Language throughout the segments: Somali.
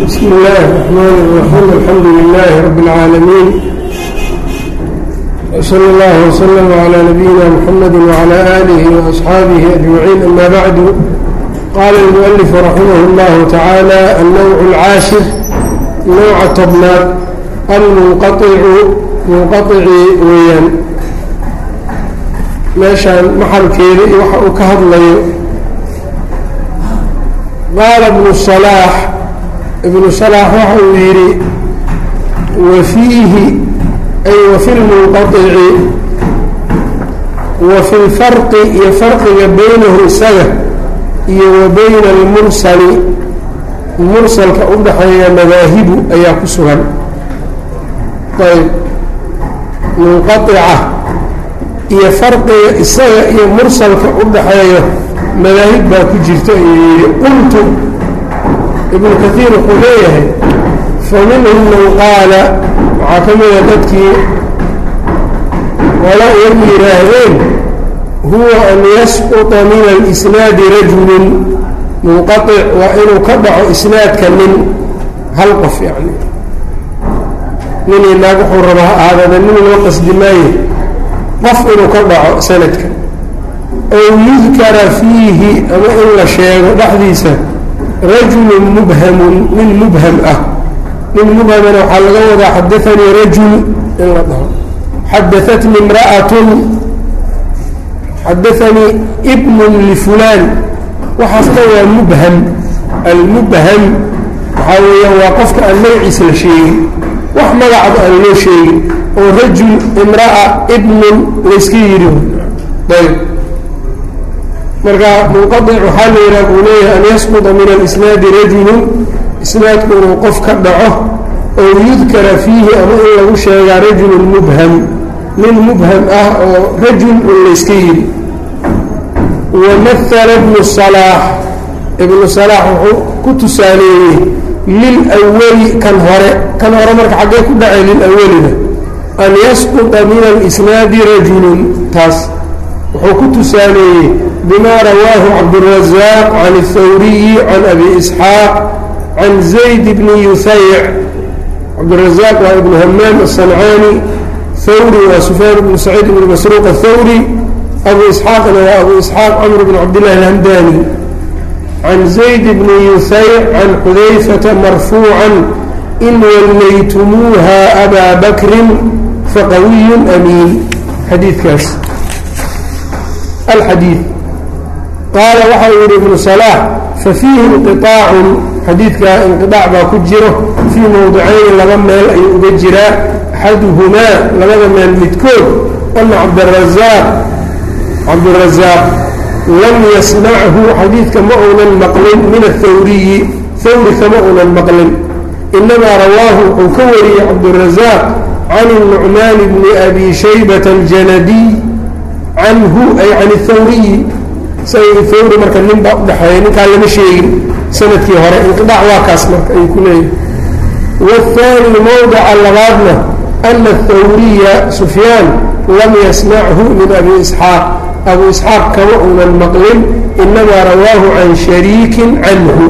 بسم الله الرحمن الرحيم الحمد لله رب العالمين وصلى الله وسلم على نبينا محمد وعلى آله وأصحابه أجمعين أما بعد قال المؤلف رحمه الله تعالى النوع العاشر نوع طبناad almunqaicu munqaici weeyaan meeshaan maxalkeeda iyo waxa uu ka hadlayo qaala ibnu salaax ibnu salaax waxa uu yidhi wa fiihi ay wa fi lmunqaici wa fi lfarqi iyo farqiga baynahu isaga iyo wa bayna almursali. Mursalka u dhaxeeya madaahibu ayaa ku sugan. Ayb. Munqaica iyo farqiga isaga iyo mursalka u dhaxeeyo madaahib baa ku jirta ayuu yidhi qultu ibnu kaiir wuxuu leeyahay fa man qaala waxaa ka mida dadkii wala iyagu yidhaahdeen huwa an yasquطa min alisnaadi rajulun munqaic waa inuu ka dhaco isnaadka nin hal qof yani nin iyo naag wuxuu raba ha aadada nin loo qasdi maayo qof inuu ka dhaco sanadka. Ow yudkara fiihi ama in la sheego dhexdiisa rajulun mubhamun nin mubham ah. Nin mubhamana waxaa laga wadaa xadaanii rajul in la dhaho. Xadaatni imra'atun. Xadaanii ibnun lifulaan waxaas dhan waa mubham. Almubham waxaa weeyaan waa qofka aan magaciisa la sheegin. Wax magacaba aan loo sheegin. Oo rajul imra'a ibnun layska yidhi. Ayb marka munqaic waxaa la yidhaha buu leeyahay an yasquطa min alisnaadi rajulun. Isnaadku inuu qof ka dhaco oo yudkara fiihi ama in lagu sheegaa rajulun mubham nin mubham ah oo rajul un layska yidhi. Wamahala ibnu salaax. Ibnu salaax wuxuu ku tusaaleeyey lilawali kan hore. Kan hore marka xaggee ku dhacay lilawalina an yasquطa min alisnaadi rajulun. Taas wuxuu ku tusaaleeyey bima rawaahu cabdالrazaaq can الthawriyi can abi isxaaq can zayd bni yuhayc cabdالrazaaq waa ibnu hamaam aلصancaani thawri waa sufyaan bnu saciid bn masruuq aلthawri abu isxaaqna waa abu isxaaq camr bn cabdillahi alhamdani can zayd bni yuhayc can xudayfata marfuucan in wallaytumuuha abaa bakrin faqawiyu amiin xadiidkaas alxadiid qaala waxa uu yidhi ibnu salaax fa fiihi inqiaacun xadiidkaa inqiaac baa ku jiro fii mowdicayni laba meel ayuu uga jiraa axaduhumaa labada meel midkood ana cabdirazaaq cabdirazaaq lam yasmachu xadiidka ma uunan maqlin min athawriyi thawri kama uunan maqlin. Inamaa rawaahu wuxuu ka wariyey cabdirazaaq can nucmaan bni abi shaybata aljanabiy canhu ay can thawriyi isaga thawri marka nin baa udhexeeya ninkaa lama sheegin. Sanadkii hore inqiaac waa kaas marka ayuu ku leeyahay. Wاthaani mowdaca labaadna ana athawriya sufyaan lam yasmachu min abi isxaaq. Abu isxaaq kama uunan maqlin inamaa rawaahu can shariikin canhu.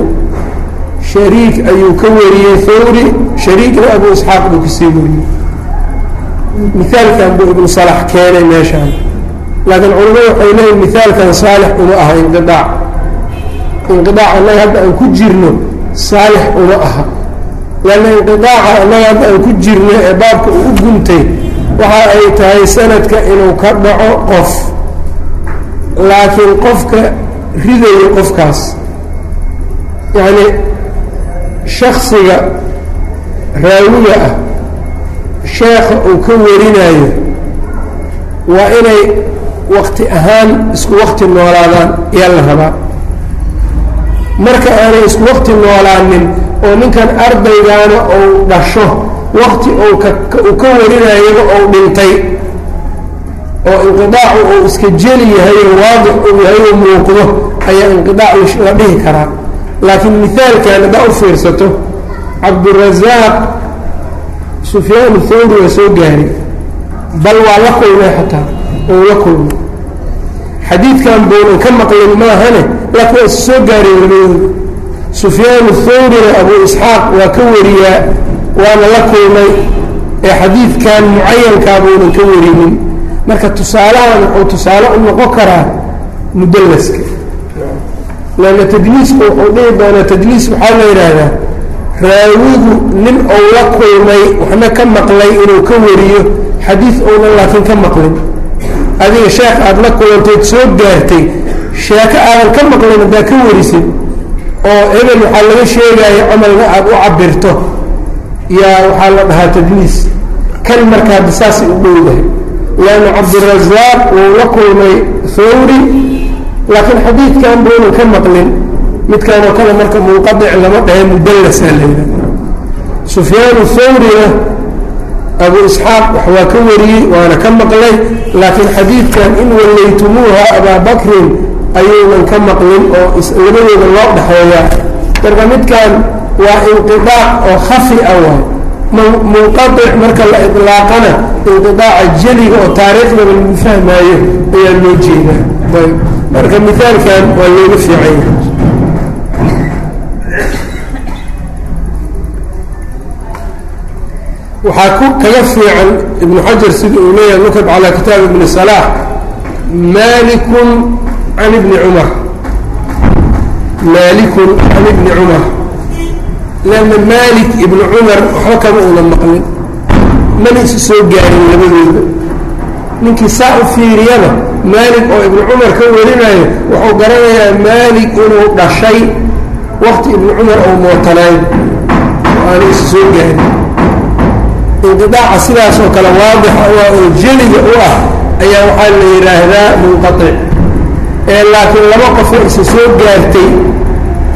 Shariik ayuu ka wariyey thawri shariikna abu isxaaq buu ka sii wariyey. Mihaalkan buu ibnu salax keenay meeshaan laakiin culimadu waxay leeyiin mihaalkan saalix uma aha inqiaac inqiaac annaga hadda aan ku jirno saalix uma aha. Lanna inqiaaca annaga hadda aan ku jirno ee baabka uu u guntay waxa ay tahay sanadka inuu ka dhaco qof. Laakiin qofka ridayo qofkaas yacni shaksiga raawiga ah sheekha uu ka warinayo waa inay wakti ahaan isku wakti noolaadaan ayaa la rabaa. Marka aanay isku wakti noolaanin oo ninkan ardaygaana uu dhasho wakti uu ka warinayaba ou dhintay oo inqiaacu uu iska jeli yahayo waadix uu yahayo muuqdo ayaa inqiaac la dhihi karaa. Laakiin mihaalkan haddaa u fiirsato cabdurazaaq sufyaan thawri waa soo gaari. Bal waa la kulmay xataa ou la kulmay xadiidkan bounan ka maqlin maahane laakiin waa soo gaareen labadooda sufyaan thawrina abu isxaaq waa ka wariyaa waana la kulmay ee xadiidkan mucayankaabuunan ka warinin. Marka tusaalahan wuxuu tusaale u noqon karaa mudallaska lanna tadliisku wuxuu dhihi doonaa tadliis waxaa la yidhaahdaa raawigu nin ou la kulmay waxna ka maqlay inuu ka wariyo xadiid ounan laakiin ka maqlin adiga sheekh aada la kulantayd soo gaartay sheeko aadan ka maqlin haddaa ka warisid oo hebel waxaa laga sheegaya camalna aada u cabirto yaa waxaa la dhahaa tadliis. Kan marka hadda saasay u dhowdahay leanna cabdirazaaq wuu la kulmay thawri laakiin xadiidkan buunan ka maqlin. Midkaan oo kale marka munqadic lama dhahe mudallasaa layidha sufyaanu thawrina abu isxaaq waa ka wariyey waana ka maqlay. Laakiin xadiidkan in wallaytumuuha abaa bakrin ayuunan ka maqlin oo labadooda loo dhexeeyaa marka midkan waa inqiaac oo khafi a waay. Munqaic marka la ilaaqana inqiaaca jeliga oo taariikhdaba lagu fahmaayo ayaa loo jeedaa. Marka mithaalkan waa looga fiican waxaa ku kaga fiican ibnu xajar sida uu leeyahay nukab calaa kitaab ibni salaax malikun can ibni cumar maalikun can ibni cumar lanna maalik ibnu cumar waxba kama una maqlin. Mana isu soo gaarin labadooda. Ninkii saa u fiiriyaba maalik oo ibnu cumar ka warinayo wuxuu garanayaa maalik inuu dhashay wakti ibnu cumar ou mootanayn oo aana isu soo gaarin inqiaaca sidaas oo kale waadixa u ah oo jeliga u ah ayaa waxaa la yidhaahdaa munqaic ee laakiin laba qofoo isa soo gaartay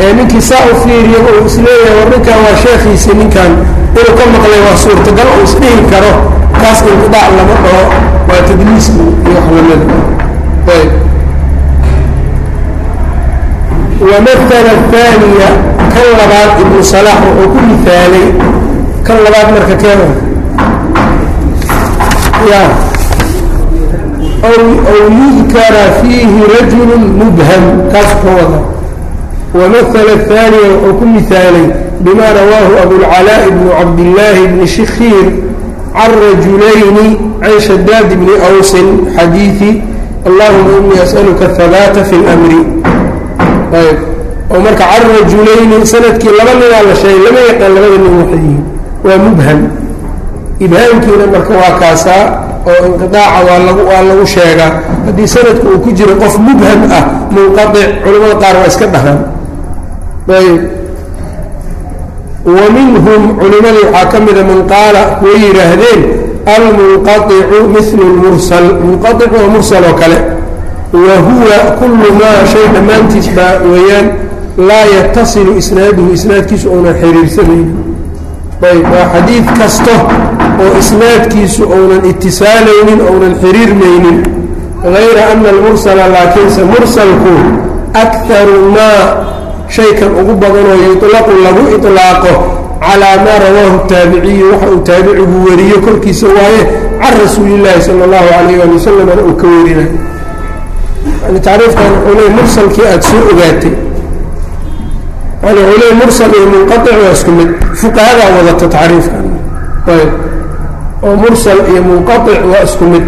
ee ninkii saa u fiiriya uu is leeyahay war ninkan waa sheekhiisi ninkan inuu ka maqlay waa suurtagal uu isdhihi karo kaas inqidaac lama dhaho waa tadliisku iyo wax lamida ayb. Wamatala aaniya kan labaad ibnu salaax wuxuu ku mihaalay kan labaad marka keena ya aw yudkara fiihi rajulu mubham kaas ka wada wamahala aaniya wuxuu ku mihaalay bima rawaahu abulcalaaء bnu cabdillaahi bni shikhiir can rajulayni can shadaad bni awsin xadiidi allahuma inii as'aluka ahabaata fi اlmri ayb oo marka can rajulayni sannadkii laba ninaa la sheegay lama yaqaan labada nin waxay yihiin waa mubham ibhaamkiina marka waa kaasaa oo inqiaaca waa lagu waa lagu sheegaa. Haddii sanadka uu ku jiro qof mubham ah munqaic culamada qaar waa iska dhahaan. Ayb. Wa culimadii waxaa ka mida man qaala kuwa yidhaahdeen almunqaicu milu lmursal munqaic waa mursal oo kale. Wa huwa kullu maa shay dhammaantiis baa weeyaan laa yatasilu isnaaduhu isnaadkiisu uunan xiriirsanaynin. Ayb. Waa xadiid kasta oo isnaadkiisu ounan itisaalaynin ounan xiriirmaynin hayra ana almursala laakiinse mursalku akaru maa shaykan ugu badanoo yuطlaqu lagu iطlaaqo calaa maa rawaahu taabiciyu waxa uu taabicigu wariyo korkiisa waaye can rasuuli llaahi sala اllahu alayh ali wasalamna uu ka warinayo yani tacriifkan wuxuu leey mursalkii aada soo ogaatay yani wuxuu leey mursal iyo munqaic waa isku mid fuqahadaa wadato tacriifkan ayb oo mursal iyo munqaic waa isku mid.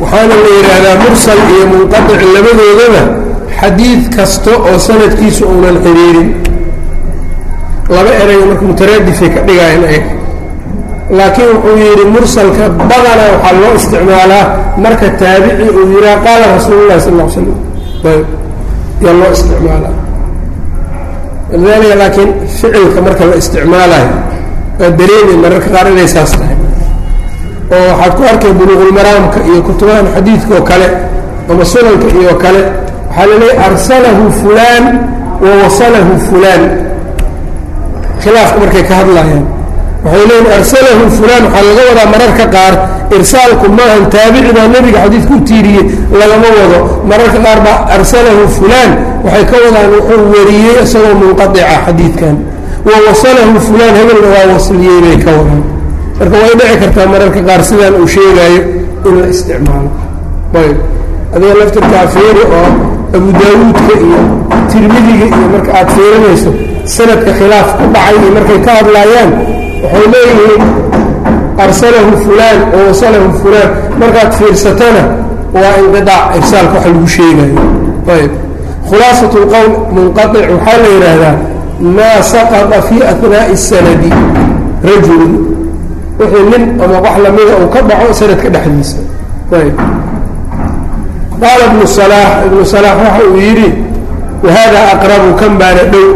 Waxaana la yidhaahdaa mursal iyo munqaic labadoodaba xadiid kasta oo sanadkiisu uunan xiriirin. Laba erayo marka mutaraadifay ka dhigayan ayaga laakiin wuxuu yidhi mursalka badana waxaa loo isticmaalaa marka taabici uu yidhaha qaala rasuulu llahi sal l slam ayb yaa loo isticmaalaa walidaalika laakiin ficilka marka la isticmaalayo waa dareemay mararka qaar inay saas tahay. Oo waxaad ku arkay buluuqulmaraamka iyo kutubahan xadiidka oo kale ama sunanka iyo kale waxaa la leeyahy arsalahu fulaan wa wasalahu fulaan. Khilaafka markay ka hadlayaan waxay leeyiin arsalahu fulaan. Waxaa laga wadaa mararka qaar irsaalku maahan taabici baa nebiga xadiidka u tiiriyey lagama wado. Mararka qaar baa arsalahu fulaan. Waxay ka wadaan wuxuu wariyey isagoo munqaica xadiidkan. Wa wasalahu fulaan hebelna waa wasliyey bay ka wadaan. Marka way dhici kartaa mararka qaar sidaan uu sheegaayo in la isticmaalo. Ayb. Adiga laftirkaa fiiri oo abu daawuudka iyo tirmidiga iyo marka aad fiirinayso sanadka khilaaf ku dhacay iyo markay ka hadlaayaan waxay leeyihiin arsalahu fulaan awasalahu fulaan. Markaad fiirsatana waa inqiaac irsaalka waxa lagu sheegayo. Ayb khulaasat lqowl munqaic waxaa la yidhaahdaa maa saqata fii anaa'i sanadi. Rajulun wixii nin ama wax lamida uu ka dhaco sanadka dhexdiisa. Ayb qaala ibnu salaax ibnu salaax waxa uu yidhi wahada aqrabu kan baana dhow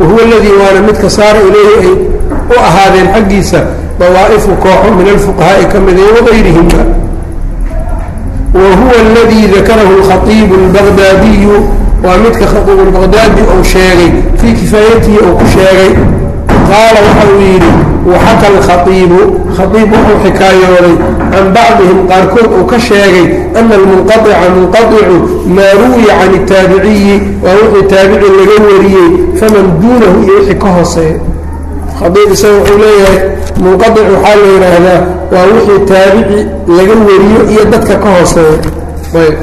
wahuwa aladii waana midka saara ilayhi ay u ahaadeen xaggiisa dawaa'ifu kooxo min alfuqahaa'i ka mida wagayrihimba wa huwa aladii dakarahu alkhaiibu albaqdaadiyu waa midka khaiibu lbaqdaadi uu sheegay fii kifaayatihi uu ku sheegay. Qaala waxa uu yidhi waxaka alkhaiibu khaiib wuxuu xikaayooday can bacdihim qaarkood uu ka sheegay ana almunqaica munqaicu maa ruwiya can اtaabiciyi waa wixii taabici laga wariyey faman duunahu iyo wixii ka hooseeya khaiib isaga wuxuu leeyahay munqaic waxaa la yidhaahdaa waa wixii taabici laga wariyo iyo dadka ka hooseeya. Ayb.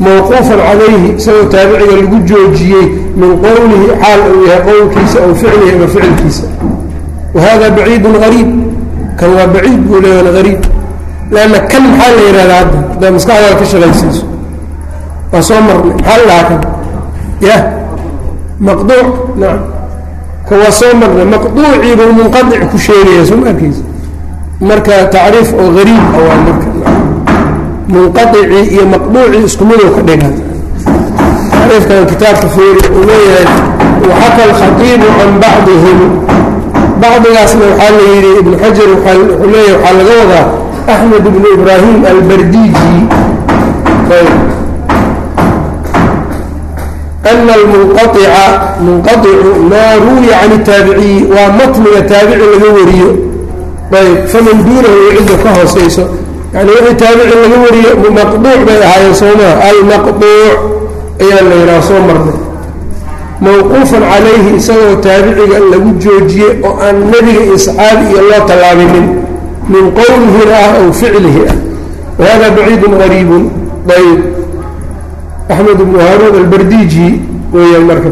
Mawquufan calayhi isagoo taabiciga lagu joojiyey min qowlihi xaal uu yahay qowlkiisa aw ficlihi ama ficilkiisa. Wahada baciidun ariib kan waa baciid buu leeyahan ariib lanna kan maxaa la yidhahdaa hadda? Haddaa maskaxdaada ka shaqaysiiso. Waa soo marnay. Maxaa la kan? Ya maqduuc. Nacam waa soo marnay maqduucii buu munqadic ku sheegaya soo ma arkeysa marka tacriif oo hariib a marka. Munqaicii iyo maqduucii isku midow ka dhigan tacriifkan kitaabka feeri uu leeyahay waxaka alkhaiibu can bacdihim. Bacdigaasna waxaa la yidhi ibnu xajar wuxuu leeyahay waxaa laga wadaa axmed ibnu ibraahim albardiji ana almunqaica munqaicu maa ruwiya can اtaabiciyi waa matniga taabici laga wariyo ayb faman duunahu iyo cidda ka hooseyso yani wixii taabici laga wariyo maqduuc bay ahaayeen soomaa almaqduuc ayaa la yidhaha soo marnay mawquufan calayhi isagoo taabiciga lagu joojiyey oo aan nebiga iyo saxaabi iyo loo tallaabinin min qowlihina ah aw ficlihi ah wahada baciidun qariibun ayb axmed ibnu haaruun albardiji weeyaan marka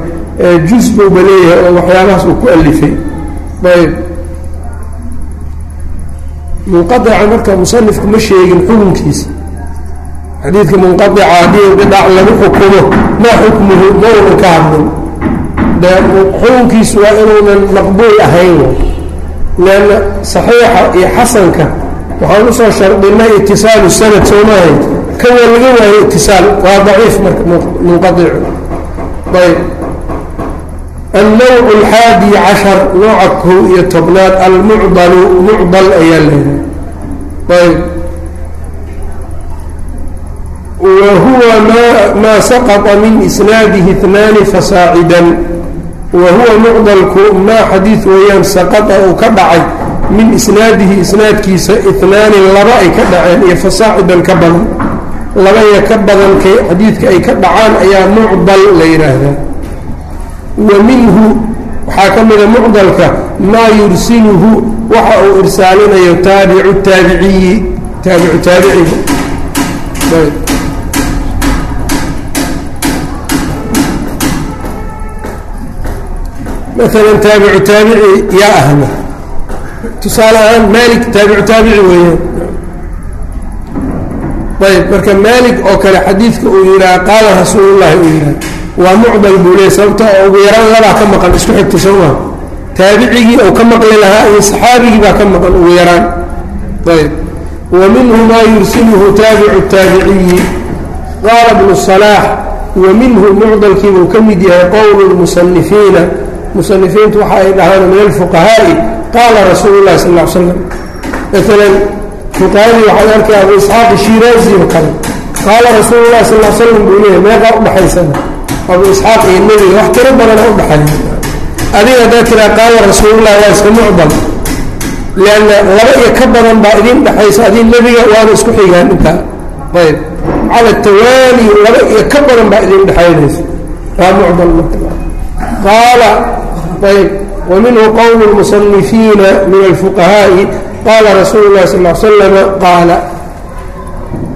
juz buuba leeyahay oo waxyaabahaas uu ku alifay. Ayb. Munqaica marka musanifku ma sheegin xukunkiisa. Xadiidka munqaica haddii inqiaac lagu xukumo maa xukmuhu ma unan ka hadlin. De xukunkiisu waa inuunan maqbuul ahayn leanna saxiixa iyo xasanka waxaan u soo shardinay itisaalu sanad soo maahay kan waa laga waayo itisaal waa daciif marka munqaicu ayb النوع الحاadي caشhر nooca kow iyo tobnaad almucdl mucdل ayaa leedahay ayb wahuwa maa saqطa min isnaadihi اثnaani fasaacida wahuwa mucdalku maa xadiid weeyaan saqطa uu ka dhacay min isnaadihi isnaadkiisa اثnaani laba ay ka dhaceen iyo fasaacidan ka badan labaya ka badan xadiidka ay ka dhacaan ayaa mucdal la yidhaahdaa wa minhu waxaa ka mida mucdalka maa yursiluhu waxa uu irsaalinayo taabicu taabiciyi taabicu taabiciga maalan taabicu taabici yaa ahna tusaale ahaan maalik taabicu taabici weeyaan ayb marka maalik oo kale xadiidka uu yidhaha qaala rasuulullahi uu yidhaha waa mucdal buu leey sababta oo ugu yaraan labaa ka maqan isku xigta soo maa taabicigii ou ka maqli lahaa iyo saxaabigii baa ka maqan ugu yaraan. Ayb. Wa minhu maa yursiluhu taabicu taabiciyi qaala bnu salaax wa minhu mucdalkiibuu ka mid yahay qowlu lmusanifiina musanifiintu waxa ay dhahaan min alfuqahaa'i qaala rasuulu llahi sal l slam maalan fuqahadii waxaad arkay abu isxaaq shiraazi oo kale. Qaala rasuulu llahi sal slam buu leeyahy meeqaa udhaxaysana abu isxaaq iyo nebiga wax tiro badana udhaxeeya adiga haddaa tiraa qaala rasuululah waa iska mucdal lianna laba iyo ka badan baa idin dhexaysa adii nebiga waana isku xigaan intaa ayb. Cala tawaali laba iyo ka badan baa idin dhexaynaysa waa mucdal qaala ayb. Wa minhu qowlu lmusanifiina min alfuqahaa'i qaala rasuulu llahi sal slama qaala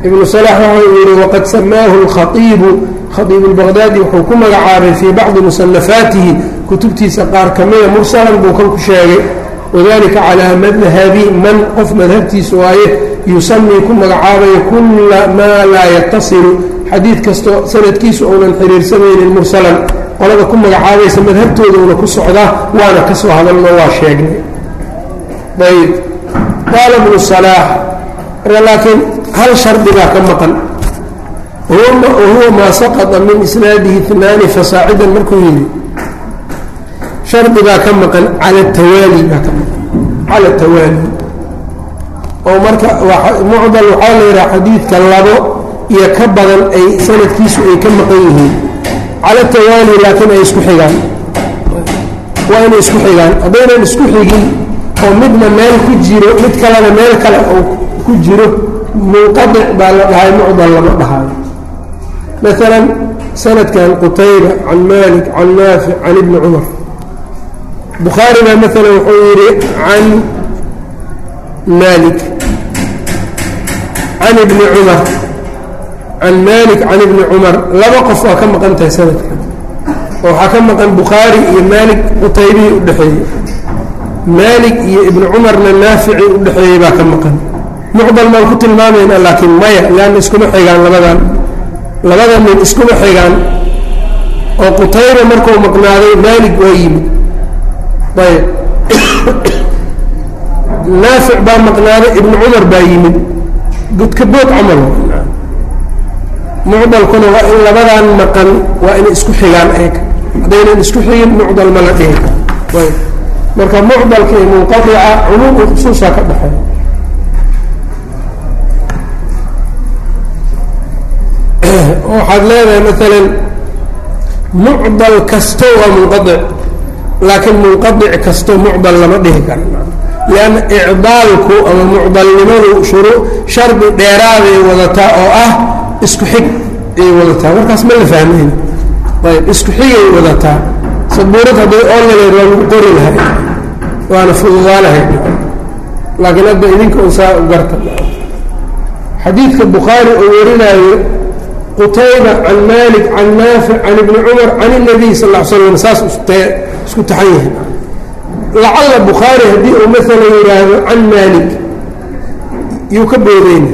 ibnu salax waxa uu yihi waqad samaahu lkhaiibu khadiib اlbaqdaadi wuxuu ku magacaabay fii bacdi musanafaatihi kutubtiisa qaar ka mida mursalan buu kan ku sheegay wadalika calaa madhabi man qof madhabtiisa waaye yusamii ku magacaabayo kula maa laa yatasilu xadiid kastoo sanadkiisu uunan xiriirsamaynin mursalan qolada ku magacaabaysa madhabtooda una ku socdaa waana ka soo hadalno waa sheegnay ayb qaala bnu salaax laakiin hal shardigaa ka maqan wahuwa maa saqطa min isnaadihi inaani fasaacidan markuu yidhi shardigaa ka maqan cala tawaali baa ka maqan cala tawaali oo marka mucdal waxaa la yidhaha xadiidka labo iyo ka badan ay sanadkiisu ay ka maqan yihiin cala tawaali laakiin ay isku xigaan waa inay isku xigaan haddaynan isku xigin oo midna meel ku jiro mid kalena meel kale oo ku jiro munqadic baa la dhahay mucdal lama dhahayo maalan sanadkan qutayba can malik can naafic can ibni cumar. Bukhaari baa maalan wuxuu yidhi can malik can ibni cumar can malik can ibni cumar. Laba qof waa ka maqan tahay sanadkan. Oo waxaa ka maqan bukhaari iyo maalik qutaybihii u dhexeeyey maalik iyo ibni cumarna naaficii u dhexeeyey baa ka maqan. Mucdal baan ku tilmaamayna laakiin maya laanna iskuma xigaan labadan. Labada nin iskuma xigaan oo qutayba markuu maqnaaday maalik waa yimid. Ayb. Naafic baa maqnaaday ibni cumar baa yimid. Godka bood camal. Mucdalkuna waa in labadan maqan waa inay isku xigaan eeg. Haddaynan isku xigin mucdal ma la dhihi karo ayb marka mucdalka iyo munqadica cumuum iyo khusuusaa ka dhexeeya. Waxaad leedahay maalan mucdal kasto waa munqadic laakiin munqadic kasto mucdal lama dhihi karo lianna icdaalku ama mucdalnimadu shuruu shardi dheeraaday wadataa oo ah isku xig ayay wadataa. Markaas ma la fahmayna ayb isku xigay wadataa sabuurad hadday ool lageed waa lagu qori lahay waana fududaalahay laakiin hadda idinka un saa u garta. Xadiidka bukhaari uu warinaayo qutayba can maalik can naafic can ibni cumar can اnabiy sal l slam saas isku taxan yahay. Lacalla bukhaari haddii uu maala yihaahdo can maalik yuu ka boodeyna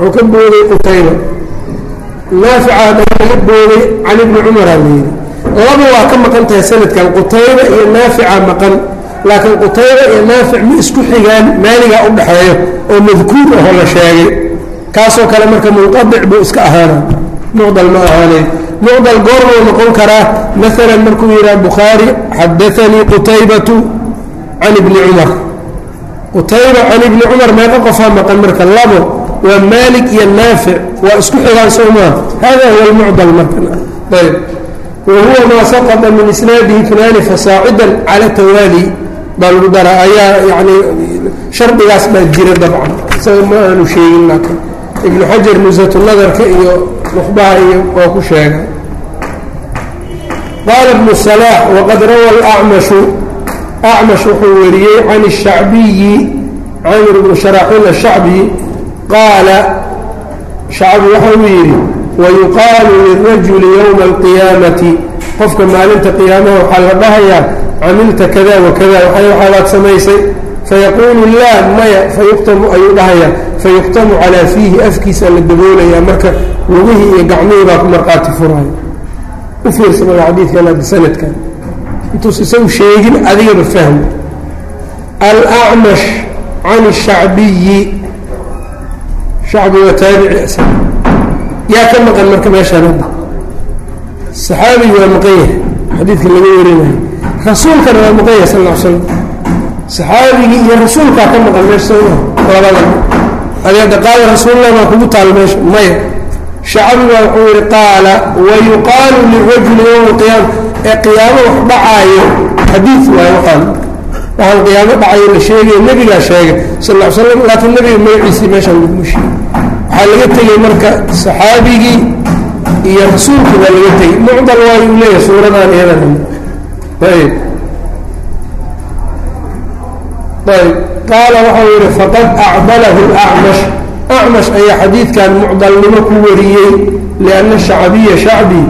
wuxuu ka booday qutayba. Naafica haddana laga booday can ibni cumara la yidhi laba waa ka maqan tahay sanadkan qutayba iyo naafica maqan. Laakiin qutayba iyo naafic ma isku xigaan maaligaa u dhaxeeyo oo madkuur ahoo la sheegay. Kaasoo kale marka munqadic buu iska ahaana mucdal ma ahaanay mucdal goormuu noqon karaa. Maalan markuu yidhaha bukhaari xadaanii qutaybatu can ibni cumar. Qutayba can ibni cumar meeqa qofaa maqan marka labo waa maalik iyo naafic. Waa isku xigaan soo maa hada huwa almucdal marka. Ayb wahuwa maa saqada min isnaadihi finaani fasaacidan cala tawaali baa lagu daraa ayaa yani shardigaas baa jira dabcan isaga ma aanu sheegin laakiin ibnu xajar nusatunadarka iyo nuqbaha iyo waa ku sheegay qaala ibnu salaax waqad rawa alacmashu acmash wuxuu wariyey can الshacbiyi camir bnu sharaaxiil ashacbi qaala shacbi waxa uu yidhi wayuqaalu lirajuli yowma alqiyaamati qofka maalinta qiyaamaha waxaa la dhahayaa camilta kada wakada waxaadaad samaysay fayaquulu laa maya fayuqtamu ayuu dhahayaa fayuqtamu calaa fiihi afkiisa la daboolayaa marka lugihii iyo gacmihii baa ku marqaati furaayo u fiirsamada xadiidkan hadda sanadkan intuus isagu sheegin adigaba fahmo alacmash can الshacbiyi shacbi waa taabici yaa ka maqan marka meeshaan hadda. Saxaabigi waa maqan yahay xadiidka laga warinayo rasuulkana waa maqan yahay sal l slam saxaabigii iyo rasuulkaa ka maqan meesha soo labada. Adi qaala rasuullah baa kugu taal meesha maya. Shacbigaa wuxuu yihi qaala wayuqaalu lirajuli yowma alqiyaama ee qiyaamo wax dhacaayo xadiid waayo waxaan waxaan qiyaamo dhacayo la sheegaya nebigaa sheegay sal ll slam laakiin nebiga magaciisii meeshaan laguma sheegay waxaa laga tegey marka saxaabigii iyo rasuulkii baa laga tegey mucdal waayu u leeyahay suuradan iyadan ayb ayb qaala waxau yihi faqad acdalahu acmash acmash ayaa xadiidkan mucdalnimo ku wariyey lianna shacbiya shacbi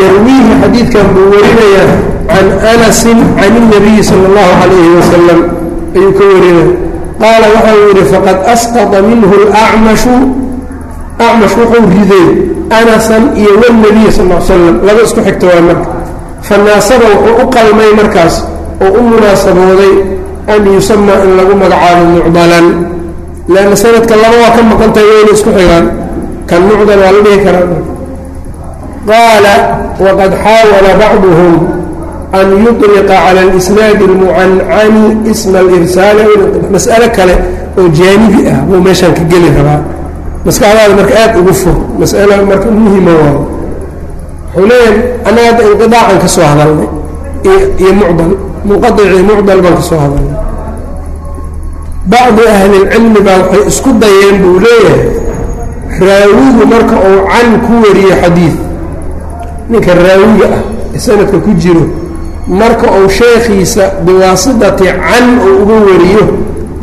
yarwiihi xadiidkan buu warinayaa can anasin can الnabiyi salى اllahu calayhi wasalam ayuu ka warinaya qaala waxau yihi faqad asqطa minhu اlacmashu acmash wuxuu riday anasan iyo wاlnabiy sal l slam laba isku xigta waa marka fanaasaba wuxuu u qalmay markaas oo u munaasabooday an yusamaa in lagu magacaabo mucdalan lanna sanadka laba waa ka maqantahay wayna isku xigaan kan mucdal waa la dhihi karaa qaala waqad xaawala bacduhum an yuطliqa cala اlisnaadi اlmucancani isma alirsaali mas'alo kale oo jaanibi ah buu meeshaan ka geli rabaa maskaxdaada marka aad ugu fur. Mas'alo marka muhima waayo wuxuu leeyahay annaga hadda inqidaacan ka soo hadalnay iyo mucdal munqaicii mucdal baan ka soo hadalnay. Bacdi ahli اlcilmi baa waxay isku dayeen buu leeyahay raawigu marka uu can ku wariyo xadiid ninka raawiga ah ee sanadka ku jiro marka uu sheekhiisa biwaasitati can uu uga wariyo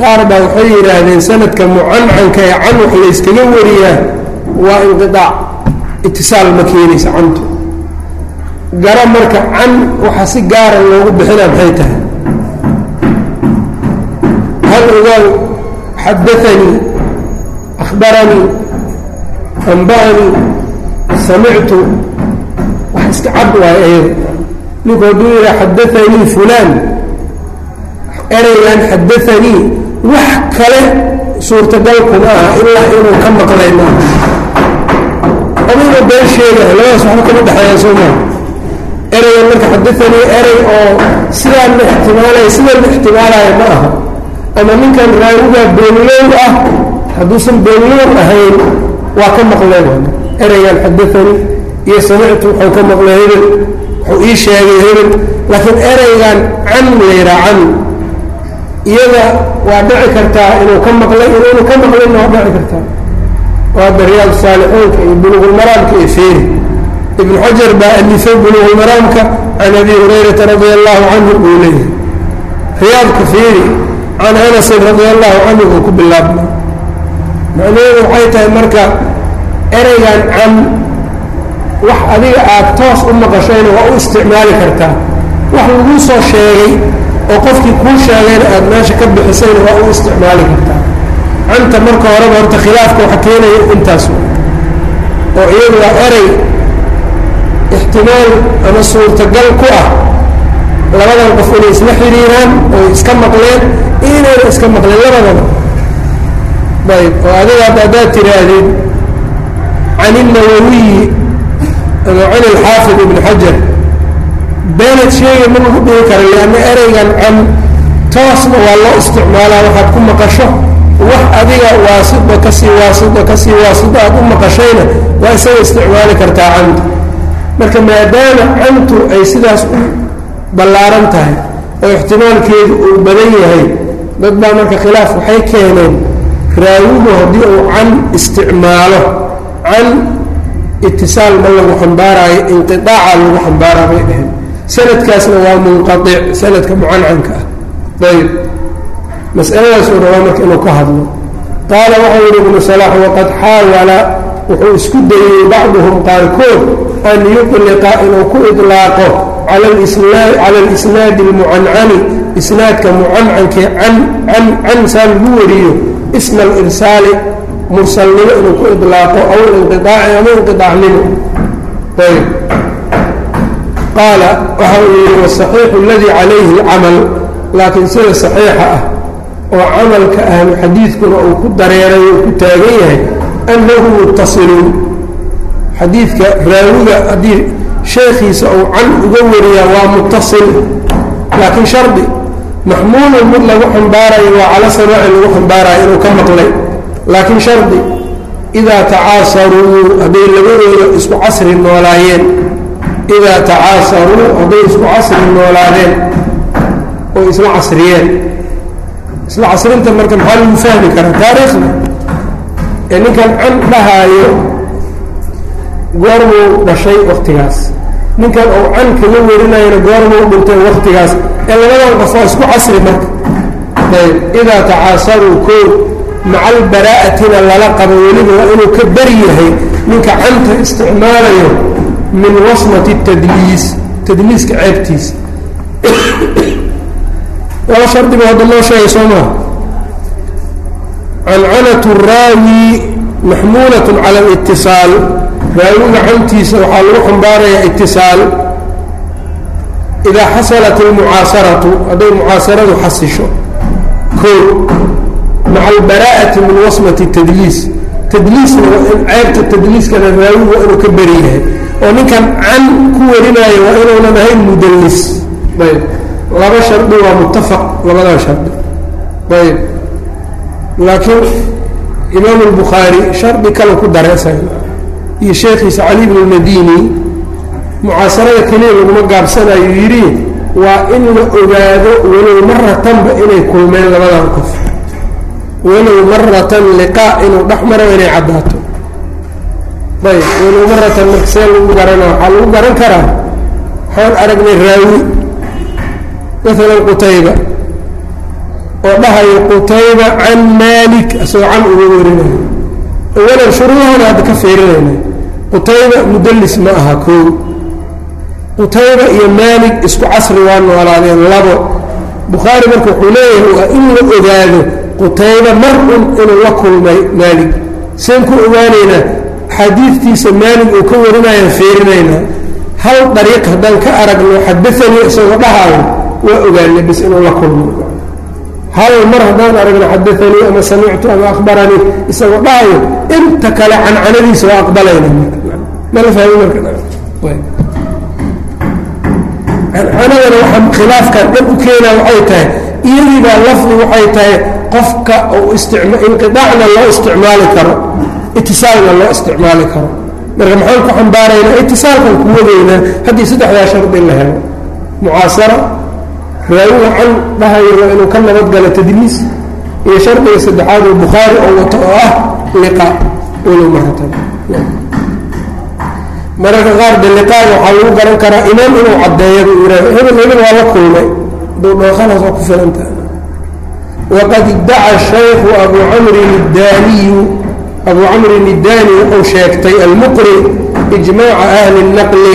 qaar baa waxay yidhaahdeen sanadka mucancanka ee can wax layskaga wariyaa waa inqiaac itisaal ma keenaysa cantu. Gara marka can waxaa si gaara loogu bixinaa maxay tahay? Hal ogaal xadaanii akhbaranii anba'anii samictu wax iska cad waayo ayada ninku hadduu yidhaha xadaanii fulaan ereygan xadaanii wax kale suurtagalkuma aha ilaa inuu ka maqlay maaha inuu been sheegayo labadaas waxba kama dhexeeya soo maa ereygan marka xadaanii erey oo sidaan la ixtimaalaya sidan la ixtimaalaya ma aha. Ama ninkan raawigaa beenlow ah hadduusan beenlow ahayn waa ka maqleen. Ereygan xadaanii iyo samictu wuxuu ka maqlay hebel wuxuu ii sheegay hebel laakiin ereygan can layraa can iyada waa dhici kartaa inuu ka maqlay inuunu ka maqlinna waa dhici kartaa. Waa daryaal saalixiinka iyo buluqulmaraamka iyo feeri. Ibnu xajar baa alifay buluqulmaraamka can abi hurayrata radia allahu canhu buu leeyahay. Riyaadka feeri can anasin radia allahu canhu buu ku bilaabmay. Macnaheedu waxay tahay marka ereygan can wax adiga aad toos u maqashayna waa u isticmaali kartaa. Wax laguu soo sheegay oo qofkii kuu sheegayna aada meesha ka bixisayna waa u isticmaali kartaa. Canta marka horeba horta khilaafka waxa keenaya intaas oo iyadu waa erey ixtimaal ama suurtagal ku ah labadan qof inay isla xiriiraan oo iska maqleen inayna iska maqleen labadaba ayb oo adiga hadda haddaad tiraahdid can ilnawawiyi ama can ilxaafid ibn xajar beenad sheega ma lagu dhihi kara lianna ereygan can toosna waa loo isticmaalaa waxaad ku maqasho. Wax adiga waasida ka sii waasida ka sii waasida aad u maqashayna waa isaga isticmaali kartaa canta marka maadaama cantu ay sidaas u ballaaran tahay oo ixtimaalkeedu uu badan yahay dad baa marka khilaaf waxay keeneen raawigu haddii uu can isticmaalo can itisaal ma lagu xambaaraayo inqiaaca lagu xambaaraa bay dhaheen sanadkaasna waa munqaic sanadka mucancanka ah. Ayb masaladaasuu rabaa marka inuu ka hadlo. Qaala waxau yihi ibnu salaax waqad xaawala wuxuu isku dayey bacduhum qaarkood an yuliqa inuu ku ilaaqo cala alisnaadi almucancani isnaadka mucancankee can can saa lagu wariyo isma alirsaali mursalnimo inuu ku ilaaqo aw inqiaaci ama inqiaacnimo ayb qaala waxa uu yidhi wasaxiixu aladii calayhi camal. Laakiin sida saxiixa ah oo camalka ahlu xadiidkuna uu ku dareeray oo ku taagan yahay annahu muttasilun xadiidka raawiga haddii sheekhiisa uu can uga wariyaa waa mutasil laakiin shardi maxmuulun mid lagu xambaarayo waa cala samaaci lagu xambaaraya inuu ka maqlay. Laakiin shardi idaa tacaasaruu hadday labadooda isku casri noolaayeen idaa tacaasaruu hadday isku casri noolaadeen oo isla casriyeen isla casrinta marka maxaa lagu fahmi karaa taariikhda ee ninkan can dhahaayo goormuu dhashay waktigaas ninkan uu can kaga warinayana goormuu dhintay waktigaas ee labadan qof waa isku casri marka ayb idaa tacaasaruu koo maca albaraa'atina lala qabo weliba waa inuu ka beri yahay ninka canta isticmaalayo min wasmati tadliis tadliiska ceebtiisa laba shardiba hadda loo sheegay soo maa cancanatu raawi maxmuulat cala alitisaal raawiga cantiisa waxaa lagu xambaarayaa itisaal idaa xasalat almucaasaratu hadday mucaasaradu xasisho koo maca albaraa'ati min wasmati tadliis. Tadliisna waa ceebta tadliiskana raawigu waa inuu ka beri yahay oo ninkan can ku warinaayo waa inuunan ahayn mudallis. Ayb. Laba shardi waa muttafaq labadaa shardi. Ayb. Laakiin imaam albukhaari shardi kale ku dareesay iyo sheekhiisa cali bn madini mucaasarada keliya laguma gaabsanayo yidhi waa in la ogaado walow maratanba inay kulmeen labadan qof. Walow maratan liqaa inuu dhex maro inay caddaato ayb walow maratan marka see lagu garana waxaa lagu garan karaa waxaan aragnay raawi. Maalan qutayba. Oo dhahayo qutayba can maalik asagoo can uga warinayo awalan shuruudahana hadda ka fiirinayna qutayba mudallis ma aha koo qutayba iyo maalik isku casri waa noolaadeen labo. Bukhaari marka wuxuu leeyahay waa in la ogaado qutayba mar un inuu la kulmay maalig seen ku ogaanaynaa xadiidtiisa maalig uu ka warinayaan fiirinaynaa hal dariiq haddaan ka aragno xadaanii isagoo dhahaayo waa ogaanay bis inuu la kulmo. Hal mar haddaan aragno xadaanii ama samictu ama akhbaranii isagoo dhahayo inta kale cancanadiisa waa aqbalayna. Cancanadana waxaa khilaafkan dhan? U keenaa waxay tahay iyadiibaa lafdi waxay tahay qofka inqidaacna loo isticmaali karo itisaalna loo isticmaali karo. Marka maxaan ku xambaaraynaa itisaalkan ku wadaynaa haddii saddexdaa shardi la helo? Mucaasara raawiga can dhahayo waa inuu ka nabadgalo tadliis iyo shardiga saddexaad oo bukhaari oo wato oo ah liqa walow maratan mararka qaar de liqaaga waxaa lagu garan karaa imaam inuu caddeeya buu yihahdo hebel hebel waa la kulmay. Dowdhookhalaas waa ku filantaha wqad iddaca shaykhu abu camrin iddaaniyu abu camrin iddaani wuxuu sheegtay almuqri ijmaaca ahli اnaqli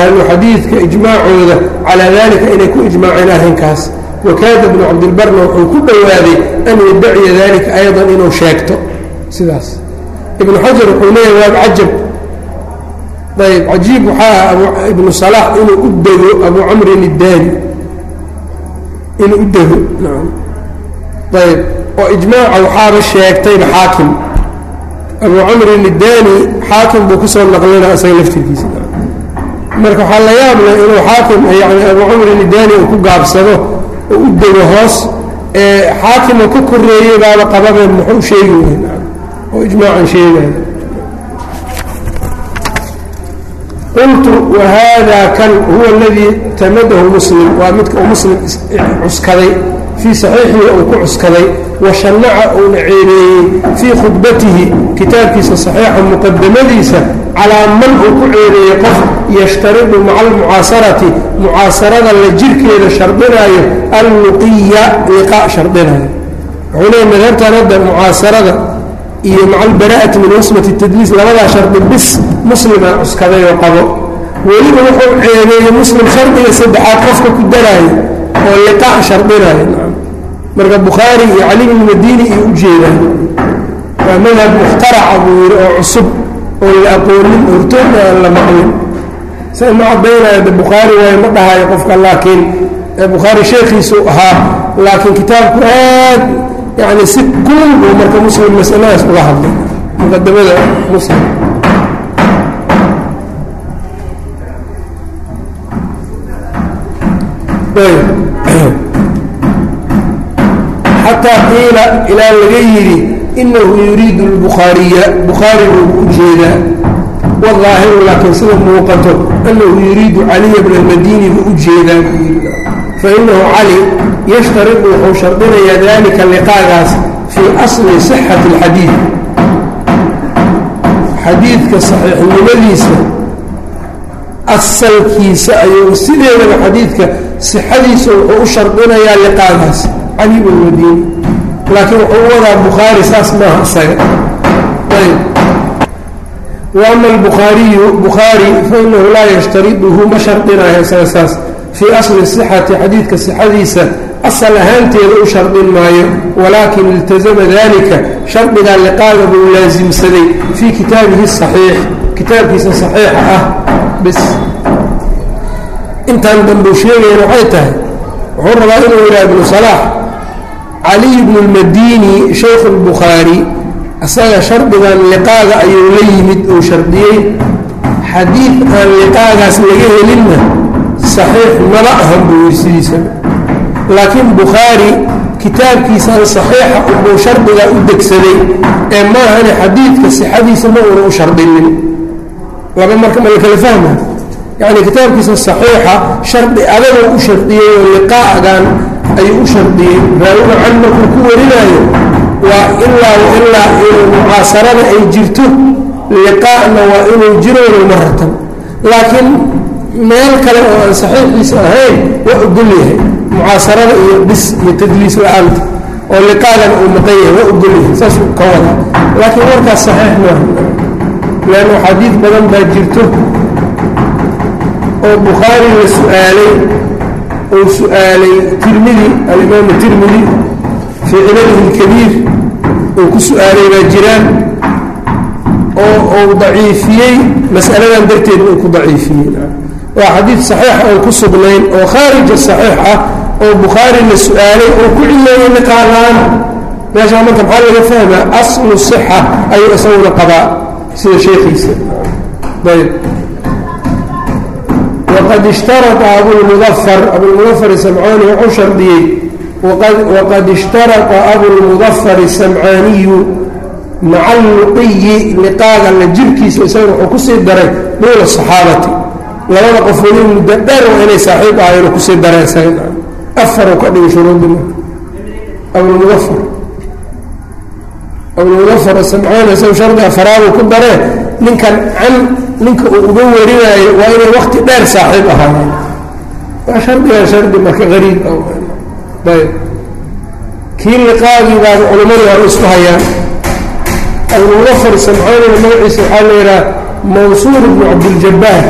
ahlu xadiidka ijmaacooda calaa dalika inay ku ijmaaceen arrinkaas. Wakaada bnu cabdilbarna wuxuu ku dhowaaday an yaddaciya dalika ayضa inuu sheegto. Sidaas. Ibnu xajar wuxuu leeyahy waa cajab. Ayb cajiib waxaa ah ibnu salax inuu u dego abu camrin iddaani inuu u dego ayb oo ijmaaca waxaaba sheegtayba xaakim abu camrin iddaani xaakim buu ku soo naqlina isaga laftirkiisa. Marka waxaa la yaab leh inuu xaakim yani abu camrin iddaani uu ku gaabsado oo u dego hoos ee xaakima ka koreeyey baaba qababeen muxuu sheegi weyn oo ijmaacan sheegaya qultu wahada kan huwa aladii tamadahu muslim. Waa midka uu muslim cuskaday fii saxiixihi uu ku cuskaday wa shanaca uuna ceebeeyey fii khudbatihi kitaabkiisa saxiixa muqadamadiisa calaa man uu ku ceebeeyey qof yashtaridu maca almucaasarati mucaasarada la jirkeeda shardinaayo alluqiya liqaa shardinaayo. Wuxuu leeya madhabtan hadda mucaasarada iyo maca albaraa'ati min wasmati tadliis labadaa shardi bis muslimaa cuskaday oo qabo. Weliba wuxuu ceebeeyey muslim shardiga saddexaad qofka ku daraayo oo liqaa shardinaayo marka bukhaari iyo cali bn madini iyo u jeedaan waa madhab mukhtaraca buu yidhi oo cusub oo la aqoonin hortoodna aan la maqlin. Sa ma caddaynaayo de bukhaari waayo ma dhahayo qofka laakiin bukhaari sheekhiisu ahaa laakiin kitaabku aad yani si kulul buu marka muslim masaladaas uga hadlay. Muqadamada muslim. Xataa qiila ilaa laga yidhi inahu yuriidu lbukhaariya bukhaarigu u jeedaa. Waalaahiru laakiin sida muuqato annahu yuriidu caliya bna almadini buu u jeedaa buu yidhi. Fainahu cali yashtariqu wuxuu shardinayaa dalika liqaagaas fii asli sixati alxadiid xadiidka saxiixnimadiisa asalkiisa ayuu sideedaba xadiidka sixadiisa wuxuu u shardinayaa liqaagaas. Cali bna almadini laakiin wuxuu u wadaa bukhaari saas maaha isaga ayb waama albukhaariyu bukhaari fainahu laa yashtariduhu ma shardinayo isaga saas. Fii asli sixati xadiidka sixadiisa asal ahaanteeda u shardin maayo. Walaakin iltazama dalika shardigaa liqaaga buu laasimsaday fii kitaabihi saxiix. Kitaabkiisa saxiixa ah. Bis intaan dambuu sheegayan waxay tahay wuxuu rabaa inuu yidhaha ibnu salaax caliy bnu lmadini shaykhu lbukhaari asaga shardigan liqaaga ayuu la yimid uu shardiyey xadiid aan liqaagaas laga helinna saxiix mala ahan buu yidhi sidiisaba laakiin bukhaari kitaabkiisan saxiixa unbuu shardigaa u degsaday. Ee maahane xadiidka sixadiisa ma uuna u shardinin. Laba marka mala kala fahma yacni kitaabkiisa saxiixa shardi adagoo u shardiyey oo liqaagan ayuu u shardiyey raawina can markuu ku warinaayo waa ilaa ilaa mucaasarada ay jirto liqaa'na waa inuu jiro maratan laakiin meel kale oo aan saxiixiisa ahayn waa ogol yahay. Mucaasarada iyo bis iyo tadliis la'aanta oo liqaagana uu maqan yahay waa ogol yahay. Saasuu ka wada laakiin warkaas saxiix maaha leanna xadiid badan baa jirto oo bukhaari la su'aalay uu su'aalay tirmidi alimaamu tirmidi fii cilalihi اlkabiir uu ku su'aalay baa jiraan oo uu daciifiyey mas'aladan darteedna uu ku daciifiyey. Waa xadiid saxiixa oon ku sugnayn oo khaarija saxiix ah oo bukhaari la su'aalay oo ku cileeyey liqaalaan meeshaa marka maxaa laga fahmaa? Aslu sixa ayuu isaguna qabaa sida sheekhiisa. Ayb waqad ishtarata abulmudafar abulmudafar samcaani wuxuu shardiyey waqad ishtarata abulmudafar samcaaniyu maca alluqiyi liqaaga jirkiisa isaguna wuxuu ku sii daray duula saxaabati labada qof weli muddo dheer waa inay saaxiib ahayno ku sii dareen isaga ka dhigay shuruudii abulmudafar abulmudafar samcaani isaga shardi afaraadu ku daree ninkan can ninka uu uga warinaayo waa inay wakti dheer saaxiib ahaayeen. Waa shardigan shardi marka qariib ayb kii liqaagii baa culammadu waa isku hayaan. Abulmudafar samcaanina magaciisa waxaa la yidhaha mansuur ibnu cabdiljabaar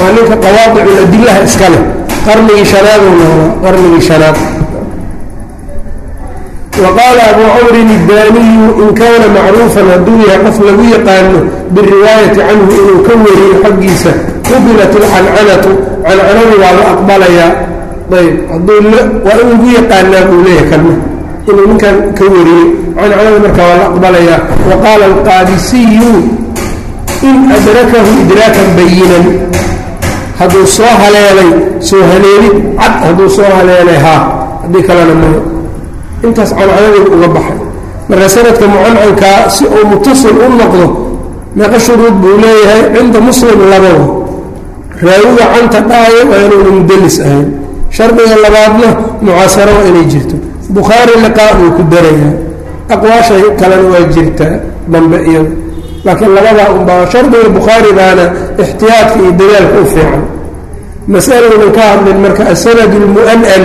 waa ninka qawaadicu adilaha iska leh. Qarnigii shanaaduu noolaa qarnigii shanaad wa qaala abuu camrin iddaaniyu in kaana macruufan hadduu yahay qof lagu yaqaano biriwaayati canhu inuu ka wariyo xaggiisa qubilat ilcancanatu cancanadu waa la aqbalayaa ayb waa in lagu yaqaanaa buu leeyahay kalma inuu ninkan ka wariyey cancanada marka waa la aqbalayaa wa qaala alqaadisiyu in adrakahu idraakan bayinan hadduu soo haleelay soo haleelid cad hadduu soo haleelay haa haddii kalena mayo intaas cancanadii uga baxay. Marka sanadka mucancankaa si uu mutasil u noqdo meeqa shuruud buu leeyahay cinda muslim labada raawiga canta dhaayo waa inuuna mudalis ahayn. Shardiga labaadna mucaasaro waa inay jirto. Bukhaari liqaa uu ku darayaa. Aqwaashay kalena waa jirtaa dambe iyada. Laakiin labadaa unbaa shardiga bukhaari baana ixtiyaadka iyo dadaalka u fiican. Masalaynan ka hadlin marka asanad lmu'anan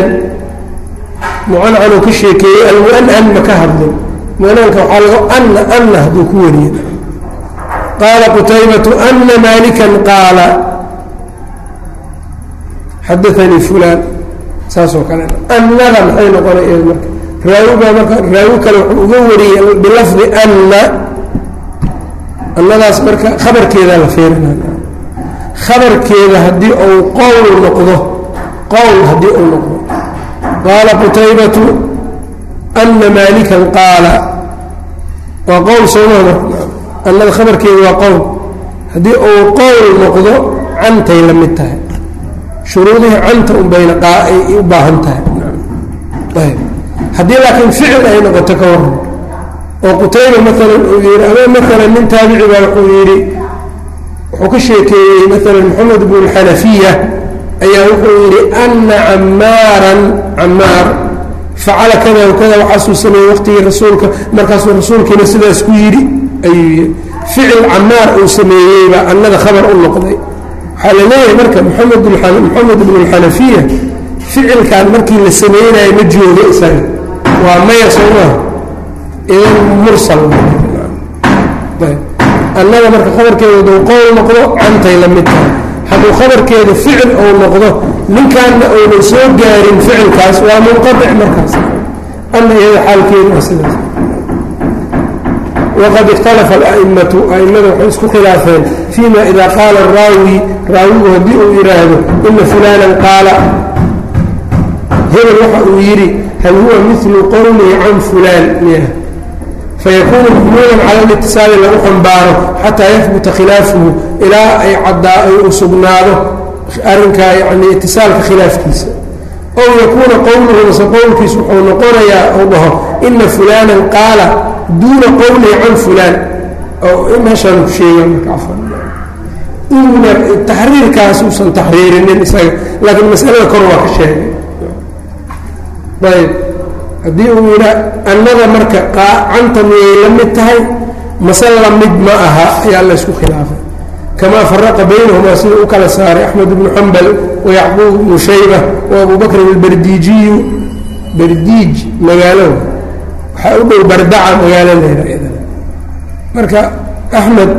mucancan uu ka sheekeeyey almu'anan ma ka hadlin. Muananka waxaa laga anna anna hadduu ku wariye qaala qutaybatu ana maalikan? Qaala xadaanii fulaan. Saasoo kale annada maxay noqonay marka raawigaa marka raawi kale wuxuu uga wariyey bilafdi anna. Annadaas marka khabarkeedaa la feerina khabarkeeda haddii uu qowl noqdo qowl haddii uu noqdo qaala qutaybatu ana maalikan qaala waa qowl sooma marka annada khabarkeeda waa qowl haddii uu qowl noqdo cantay la mid tahay shuruudihii canta un bayna ay u baahan tahay haddii laakiin ficil ay noqoto ka waran oo qutayba maalan uu yihi ama maalan nin taabici baa wuxuu yidhi wuxuu ka sheekeeyey maalan moxamed bnu lxanafiya ayaa wuxuu yidhi ana camaaran camaar facala kada wakada waxaasuu sameeyey waqtigii rasuulka markaasuu rasuulkiina sidaas ku yidhi ayuu ficil camaar uu sameeyeybaa annada khabar u noqday. Waxaa la leeyahay marka moxamed moxamed bnu lxanafiya ficilkan markii la samaynayo ma joogo isaga. Waa maya soo maaha idan mursal annaga marka khabarkeeda haduu qowl noqdo cantay la tahay hadduu khabarkeeda ficil ou noqdo ninkaanna ounan soo gaarin ficilkaas waa munqadic markaas. Ana iyada xaalkeedu waa sidaas. Wqad ikhtalafa ala'immatu a'immada waxay isku khilaafeen fiima idaa qaala araawi raawigu haddii uu yidhaahdo ina fulaanan qaala. Hebel waxa uu yidhi hal huwa milu qowlihi can fulaan? Miya fayakuunu maxmuulan cala litisaali lagu xambaaro xataa yahbuta khilaafuhu ilaa ay caddaa ay u sugnaado arrinkaa yani itisaalka khilaafkiisa ow yakuuna qowluhu mase qowlkiis wuxuu noqonayaa uu dhaho ina fulaanan qaala duuna qowlihi can fulaan meeshaan ku sheega marka taxriirkaas uusan taxriirinin isaga laakiin masalada kor waa ka sheegay ayb haddii uu yidha annada marka canta miyay la mid tahay mase la mid ma aha ayaa la ysku khilaafay. Kamaa faraqa baynahumaa sida u kala saaray axmed bnu xambal wayacquub bnu shayba wa abu bakrin albardiijiyu. Bardiij magaalada waxaa u dhow bardaca magaalo leeda marka axmed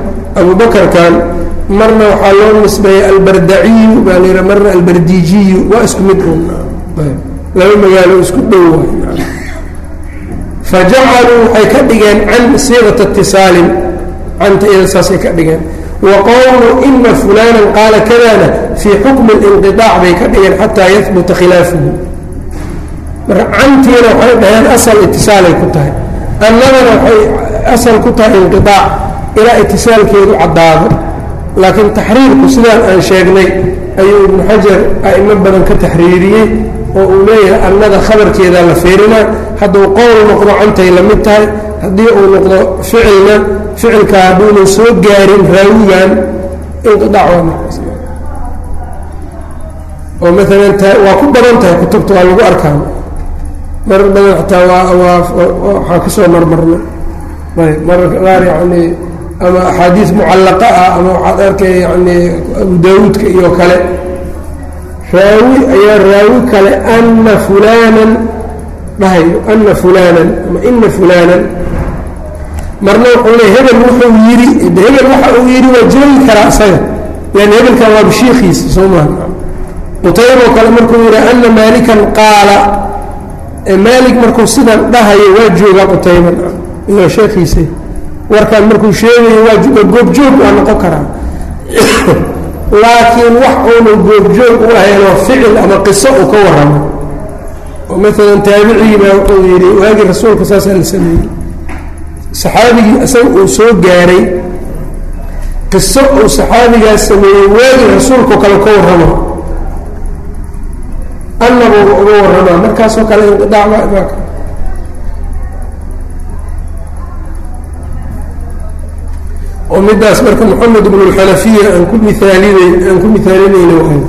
abubakarkan marna waxaa loo nisbeeyey albardaciyu baa la yidha marna albardiijiyu waa isku mid un laba magaalo isku dhow. Fajacaluu waxay ka dhigeen can siiqata itisaalin canta iyada saasay ka dhigeen. Wa qowlu ina fulaanan qaala kadana fii xukmi اlinqiطaac bay ka dhigeen xataa yahbuta khilaafuhu. Marka cantiina waxay dhaheen asal itisaalay ku tahay. Annadana waxay asal ku tahay inqiaac ilaa itisaalkeedu caddaado. Laakiin taxriirku sidaan aan sheegnay ayuu ibnu xajar a'imo badan ka taxriiriyey oo uu leeyahay annada khabarkeedaa la fiirinaa hadduu qowl noqdo cantay la mid tahay haddii uu noqdo ficilna ficilkaa hadduunan soo gaarin raawigan inqiaac waa oo maalan waa ku badan tahay kutubta waa lagu arkaa marar badan xataa waxaa ka soo marmarnay ayb mararka qaar yacni ama axaadiis mucallaqa ah ama waxaad arkay yacni abu daawuudka iyo kale raawi ayaa raawi kale ana fulaanan dhahayo ana fulaanan ama ina fulaanan. Marna wuxuu le hebel wuxuu yidhi hebel waxa uu yidhi waa joogi karaa isaga. Yani hebelkan waa bishiikiisa soo maha qutayboo kale markuu yidhi ana maalikan qaala maalik markuu sidan dhahayo waa joogaa qutayban iyo sheekhiisa warkaan markuu sheegayo waa goobjoog waa noqon karaa laakiin wax uuna goobjoog u ahayn oo ficil ama qiso uu ka warramo. Oo maalan taabicigii baa wuxuu yidhi waagii rasuulka saasaa la sameeyey. Saxaabigii isaga uu soo gaaray qiso uu saxaabigaas sameeyey waagii rasuulkao kale ka warramo. Annabuu uga warramaa markaasoo kale inqidaac baa oo midaas marka moxamed bnu lxanafiya aan ku miaalinayn aan ku mihaalinayna waay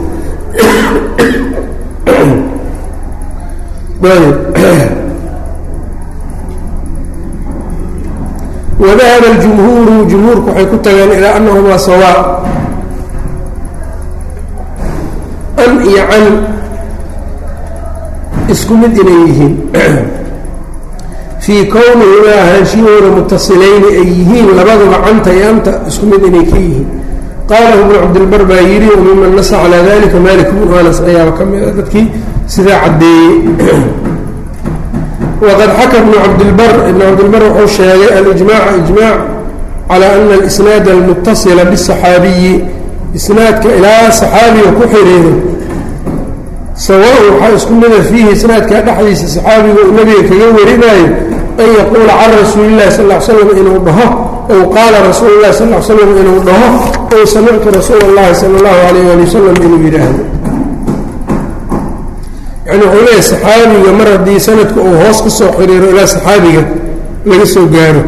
wadahaba اljumhuuru jumhuurku waxay ku tageen ilaa anahumaa sawaa an iyo can isku mid inay yihiin fii kownihimaa ahaanshiyahooda mutasilayni ay yihiin labaduba canta iyo anta isku mid inay ka yihiin. Qaalahu ibnu cabdilbar baa yidhi wamiman nasa calaa dalika malik bnu anas ayaaba ka mid a dadkii sidaa caddeeyey. Waqad xaka ibnu cabdilbar ibnu cabdilbar wuxuu sheegay alijmaca ijmac calaa ana alisnaad almutasila bisaxaabiyi isnaadka ilaa saxaabiga ku xiriiro sawaa waxaa isku mida fiihi isnaadka dhexdiisa saxaabiga uu nabiga kaga warinaayo an yaquula can rasuulilahi sal l slam inuu dhaho ow qaala rasuululahi sal slam inuu dhaho ow samictu rasuula اllahi sal اllahu alayh ali wasalam inuu yidhaahdo. Yani wuxuu leeyahy saxaabiga mar haddii sanadku uu hoos ka soo xiriiro ilaa saxaabiga laga soo gaaro.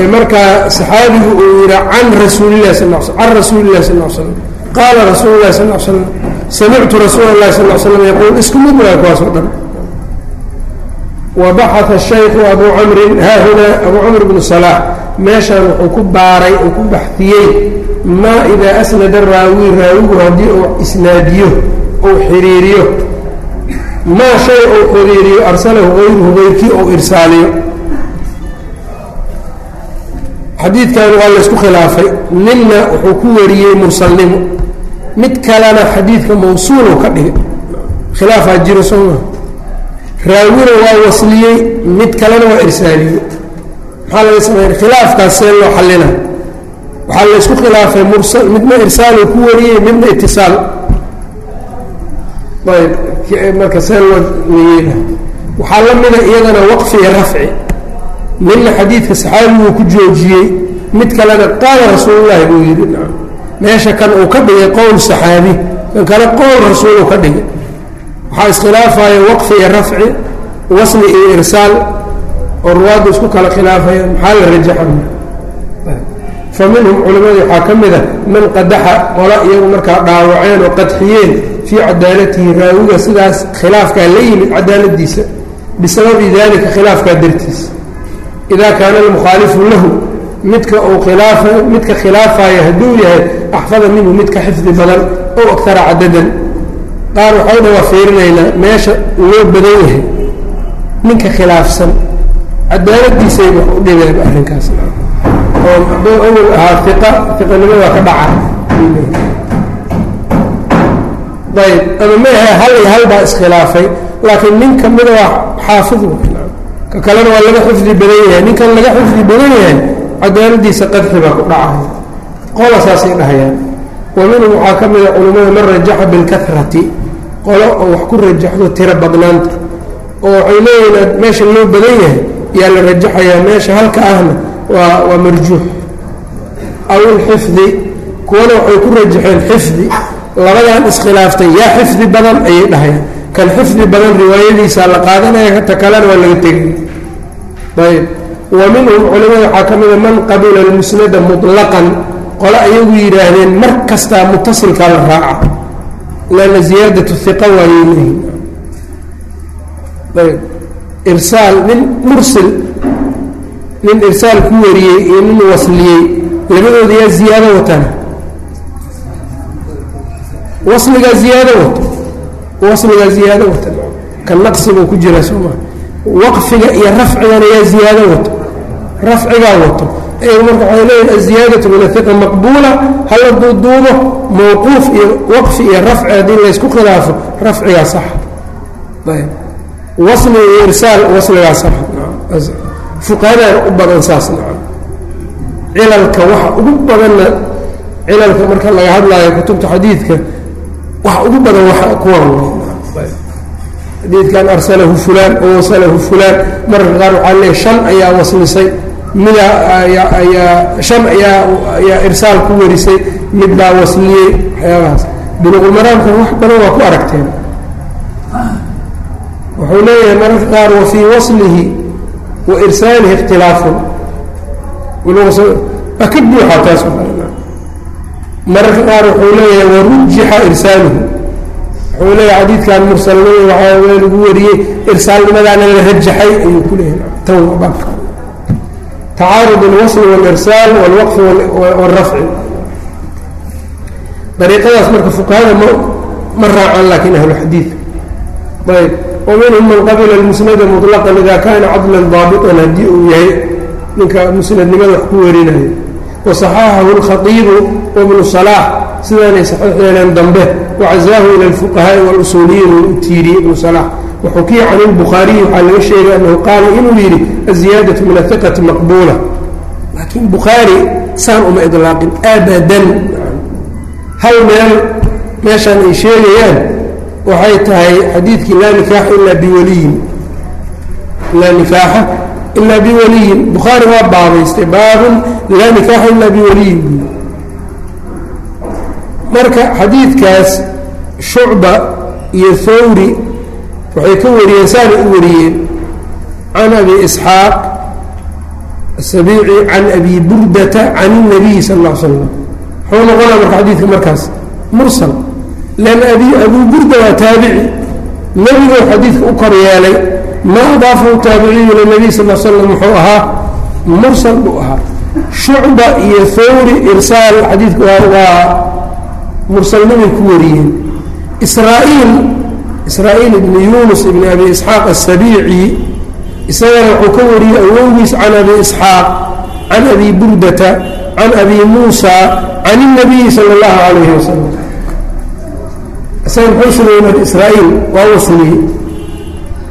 Ee markaa saxaabigu uu yihaa can rasuulilahi sal can rasuulilahi sal slam qaala rasuulu lahi sal slam samictu rasuula lahi sal slam yaquul isku mid waa kuwaas oo dhan wabaxaa shaykhu abuu camrin haahuna abuu camr bnu salaax meeshaan wuxuu ku baaray uu ku baxiyey maa idaa asnada raawi raawigu haddii uu isnaadiyo uu xiriiriyo maa shay uu xiriiriyo arsalahu gayruhu gayrkii uu irsaaliyo xadiidkan waa laysku khilaafay ninna wuxuu ku wariyey mursalnimo mid kalena xadiidka mawsuuluu ka dhigay khilaafaa jiro sooma raawina waa wasliyey mid kalena waa irsaaliye maxaa laga sameeya khilaafkaas see loo xallina. Waxaa laysku khilaafay mursal midna irsaalu ku wariyey midna itisaal. Ayb marka see loo yeela waxaa la mida iyadana waqfi iyo rafci. Midna xadiidka saxaabiguu ku joojiyey mid kalena qaala rasuulullahi buu yidhi meesha kan uu ka dhigay qowl saxaabi kan kale qowl uu ka dhigay waxaa iskhilaafaya waqfi iyo rafci wasli iyo irsaal oo ruwaaddu isku kala khilaafayaan maxaa la rajaxa fa minhum culimmadu waxaa ka mid a man qadaxa qola iyagu markaa dhaawaceen oo qadxiyeen fii cadaalatihi raawiga sidaas khilaafkaa la yimid cadaaladiisa bisababi dalika khilaafkaa dartiisa idaa kaana almukhaalifu lahu midka uu khilaafa midka khilaafaya hadduu yahay axfada minhu midka xifdi badan ow agtara cadadan qaar waxay dha waa fiirinaynaa meesha loo badan yahay ninka khilaafsan. Cadaaladiisay wax u dhibeeba arrinkaas oo hadduu awal ahaa iqa iqanimadaa ka dhaca ayb ama maaha hal hal baa iskhilaafay laakiin nin kamida waa xaafid ka kalena waa laga xifdi badan yahay. Ninkan laga xifdi badan yahay cadaaladiisa qadxi baa ku dhacaya qola saasay dhahayaan. Wa waxaa ka mida culimmada man rajaxa bilkarati qolo oo wax ku rajaxdo tiro badnaanta. Oo waxay leeyihiin meesha loo badan yahay yaa la rajaxayaa meesha halka ahna waa waa marjuux. Aw ilxifdi kuwana waxay ku rajaxeen xifdi. Labadan iskhilaaftay yaa xifdi badan ayay dhahayaan kan xifdi badan riwaayadiisaa la qaadanaya ta kalena waa laga tegay. Ayb wa minhum culimada waxaa ka mida man qabila almusnada muطlaqan qole ayagu yidhaahdeen mar kastaa mutasilkaa la raaca lanna ziyaadatu hiqa waayay leeyihiin ayb irsaal nin mursil nin irsaal ku wariyey iyo nin wasliyey labadooda yaa ziyaado watana wasligaa ziyaado wato wasligaa ziyaado wata ka naqsi buu ku jiraa sooma waqfiga iyo rafcigana yaa ziyaado wato. Rafcigaa wato marka waxay leeyihiin aziyaadatu min ahiqa maqbuula hala duuduubo mawquuf iyo waqfi iyo rafci haddii laysku khilaafo rafcigaa sax. Wasli iyo irsaal wasligaa sax. Fuqahadana u badan saas nacam cilalka waxa ugu badanna cilalka marka laga hadlaayo kutubta xadiidka waxa ugu badan waxa kuwan xadiidkan arsalahu fulaan oo wasalahu fulaan mararka qaar waxaa leeya shan ayaa waslisay midaa ayaa shan ayaa ayaa irsaal ku warisay mid baa wasliyey waxyaabahaas buluqulmaraamka wax badan waa ku aragteen. Wuxuu leeyahay mararka qaar wa waslihi wa irsaalihi ikhtilaafun. Waa ka buuxa taas mararka qaar wuxuu leeyahay warujixa irsaaluhu. Wuxuu leeyahay xadiidkan mursalnimada waxaa lagu wariyey irsaalnimadaana la rajaxay ayuu ku leeyahay tacaarud alwasl wاlirsaal wاlwaqfi wاlrafci dariiqadaas marka fuqahada ma ma raacaan laakin ahlu xadiid ayb waminhum man qabila اlmusnada muطlaqan ida kana cadlan daabiطan haddii uu yahay ninka musnadnimada wax ku warinayo waصaxaxahu اlkhaiibu wbnu صalaax sidaanay saxiix yeeleen dambe wacazaahu ila اlfuqahaaءi wاlusuuliyiin uu u tiiriyey ibnu صalaax wxukiya can اlbukhaariyi waxaa laga sheegay anahu qaala inuu yidhi aziyaadaةu min ahiqati maqbuula. Laakiin bukhaari saan uma ilaaqin abadan hal meel meeshaan ay sheegayaan waxay tahay xadiidkii laa nikaaxa ilaa biwaliyin. Laa nikaaxa ilaa biwaliyin. Bukhaari waa baabaystay baabun laa nikaaxa ilaa biwaliyin. Marka xadiidkaas shucba iyo hawri waxay ka wariyeen saanay u wariyeen can abi isxaaq asabiici can abi burdata can الnabiyi sal اl l slam muxuu noqonaa marka xadiidka markaas mursal lan abi abuu burda waa taabici nebigoo xadiidka u kor yeelay ma adaafahu taabiciyu ila nebiy sal l slam muxuu ahaa mursal buu ahaa shucba iyo thawri irsaal xadiidka waa mursalnimay ku wariyeen israa-iil israa'iil ibni yunus ibni abi isxaaq asabiici isagana wuxuu ka wariyey awowgiis can abi isxaaq can abi burdata can abi muusa can اnabiyi sala اllahu calayhi wasalam isaga muxuu sameeyey israa'iil waa wasliyey.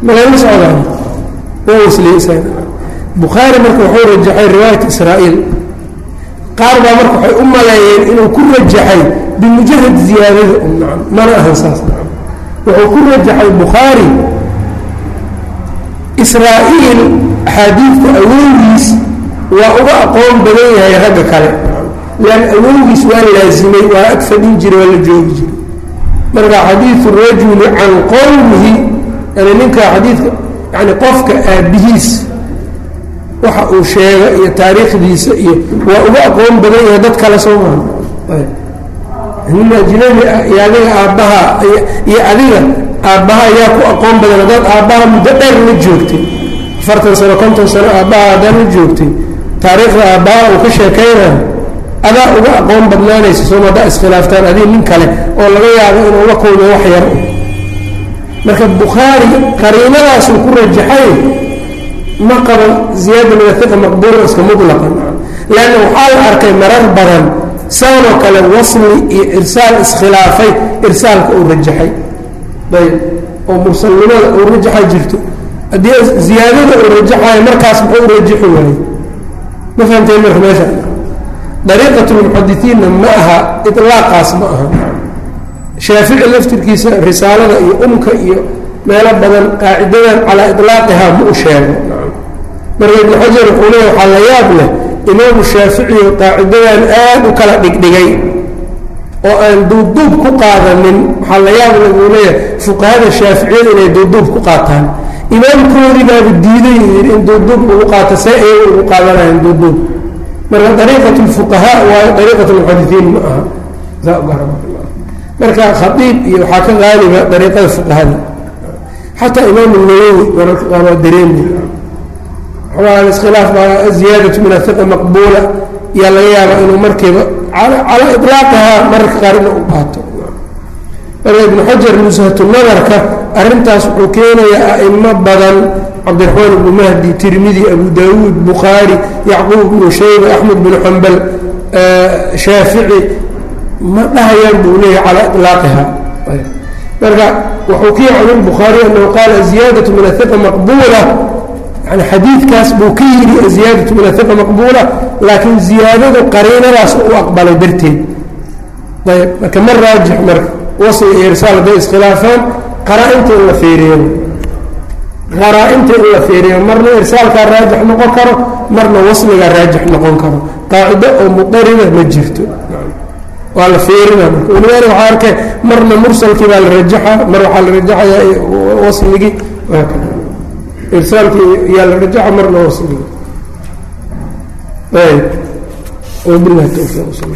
Malama socdaan? Waa wasliyey isaga. Bukhaari marka wuxuu rajaxay riwaayata israa'iil. Qaar baa marka waxay u maleeyeen inuu ku rajaxay bimujahad ziyaadada mana ahan saas wuxuu ku rajaxay bukhaari. Israa'iil axaadiidta awowgiis waa uga aqoon badan yahay ragga kale. Leanna awowgiis waa laasimay waa ag fadhin jiray waa la joogi jiray. Marka xadiidu rajuli can qowmihi yani ninka xadiidka yani qofka aabbihiis waxa uu sheega iyo taariikhdiisa iyo waa uga aqoon badan yahay dad kale soo maha nin ajnabi iyo adiga aabbaha iyo adiga aabbaha ayaa ku aqoon badan. Haddaad aabbaha muddo dheer la joogtay afartan sano konton sano aabbaha haddaad la joogtay taariikhda aabbaha uu ka sheekaynayo adaa uga aqoon badnaanaysa sooma haddaa iskhilaaftaan adiga nin kale oo laga yaabo inuu la kulmo wax yar. Marka bukhaari qariinadaasuu ku rajaxay ma qabo ziyaada min ahiqa maqbuula iska mutlaqan leanna waxaa la arkay marar badan saanoo kale wasli iyo irsaal iskhilaafay irsaalka uu rajaxay. Ayb oo mursalnimada uu rajaxa jirto. Haddii ziyaadada uu rajaxayo markaas muxuu u rajaxi waayey? Ma fahamteen marka meesha? Dariiqat lmuxadisiinna ma aha ilaaqaas ma aha. Shaafici laftirkiisa risaalada iyo umka iyo meelo badan qaacidadan calaa ilaaqihaa ma u sheego. Marka ibnu xajar wuxuu leeya waxaa la yaab leh imaamu shaaficiyo qaacidadan aad u kala dhigdhigay oo aan duubduub ku qaadanin waxaa la yaab leh buu leeyahay fuqahada shaaficiyada inay duubduub ku qaataan. Imaamkoodii baabu diiday yidhi in duubduub lagu qaato see ayaga ugu qaadanayaan duubduub marka dariiqat lfuqahaa waayo dariiqat lmuxadisiin ma aha. Marka khaiib iyo waxaa ka qaaliba dariiqada fuqahada. Xataa imaam nawowi mararka qaar waa dareemi iskhilaaf baa ziyaadatu min ahiqa maqbuula. Yaa laga yaaba inuu markiiba calaa ilaaqihaa mararka qaar ina u qaato marka ibnu xajar nushatu nadarka arrintaas wuxuu keenayaa a'imo badan. Cabdiraxmaan ibnu mahdi tirmidi abu daawuud bukhaari yacquub ibnu shayba axmed bnu xambal shaafici ma dhahayaan buu leeyahy calaa ilaaqiha marka wuxuu ka yacan ilbukhaari anahu qaala ziyaadatu min ahiqa maqbuula yani xadiidkaas buu ka yidhi ziyaadatu min ahiqa maqbuula laakiin ziyaadada qariinadaas u aqbalay darteed. Ayb marka ma raajix marka wasli iyo irsaal hadday iskhilaafaan qaraa-inta in la feeriyo qaraa-inta in la feeriyo marna irsaalkaa raajix noqon karo marna wasligaa raajix noqon karo. Qaacido oo muqarida ma jirto. Waa la feerina marka walibaali waxaa arkay marna mursalkii baa la rajaxaa mar waxaa la rajaxayaa wasligii irsaalkii yaa la rajaxa marna wasligii ayb wabilahi towfiiq sal